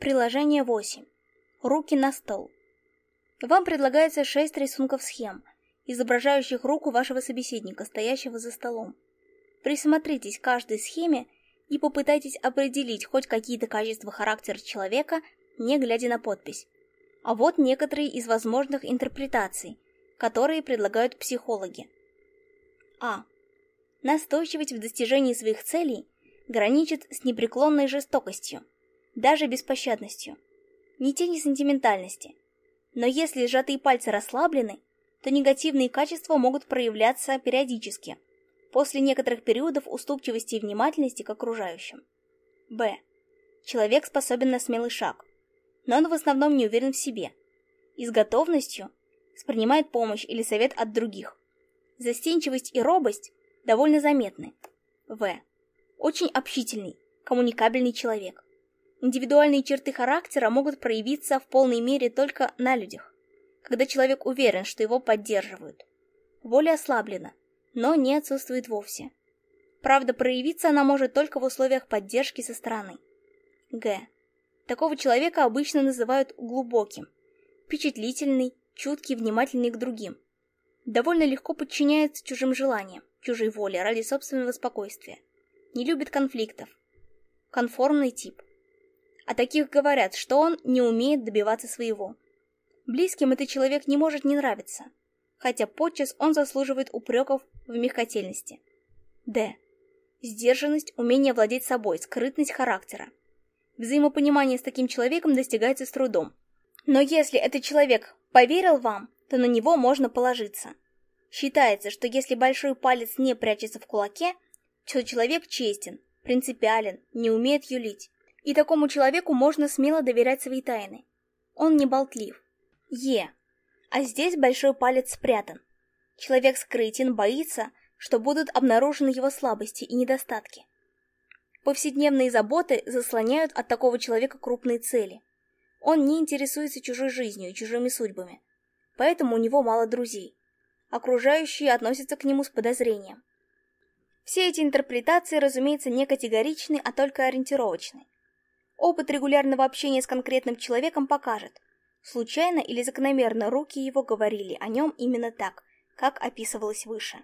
Приложение 8. Руки на стол. Вам предлагается 6 рисунков схем, изображающих руку вашего собеседника, стоящего за столом. Присмотритесь к каждой схеме и попытайтесь определить хоть какие-то качества характера человека, не глядя на подпись. А вот некоторые из возможных интерпретаций, которые предлагают психологи. А. Настойчивость в достижении своих целей граничит с непреклонной жестокостью даже беспощадностью. Ни тени сентиментальности. Но если сжатые пальцы расслаблены, то негативные качества могут проявляться периодически, после некоторых периодов уступчивости и внимательности к окружающим. Б. Человек способен на смелый шаг, но он в основном не уверен в себе и с готовностью воспринимает помощь или совет от других. Застенчивость и робость довольно заметны. В. Очень общительный, коммуникабельный человек – Индивидуальные черты характера могут проявиться в полной мере только на людях, когда человек уверен, что его поддерживают. Воля ослаблена, но не отсутствует вовсе. Правда, проявиться она может только в условиях поддержки со стороны. Г. Такого человека обычно называют глубоким, впечатлительный, чуткий, внимательный к другим. Довольно легко подчиняется чужим желаниям, чужой воле ради собственного спокойствия. Не любит конфликтов. Конформный тип – а таких говорят, что он не умеет добиваться своего. Близким этот человек не может не нравиться, хотя подчас он заслуживает упреков в мягкотельности. Д. Сдержанность, умение владеть собой, скрытность характера. Взаимопонимание с таким человеком достигается с трудом. Но если этот человек поверил вам, то на него можно положиться. Считается, что если большой палец не прячется в кулаке, то человек честен, принципиален, не умеет юлить. И такому человеку можно смело доверять свои тайны. Он не болтлив. Е. А здесь большой палец спрятан. Человек скрытен, боится, что будут обнаружены его слабости и недостатки. Повседневные заботы заслоняют от такого человека крупные цели. Он не интересуется чужой жизнью и чужими судьбами, поэтому у него мало друзей. Окружающие относятся к нему с подозрением. Все эти интерпретации, разумеется, не категоричны, а только ориентировочны. Опыт регулярного общения с конкретным человеком покажет. Случайно или закономерно руки его говорили о нем именно так, как описывалось выше.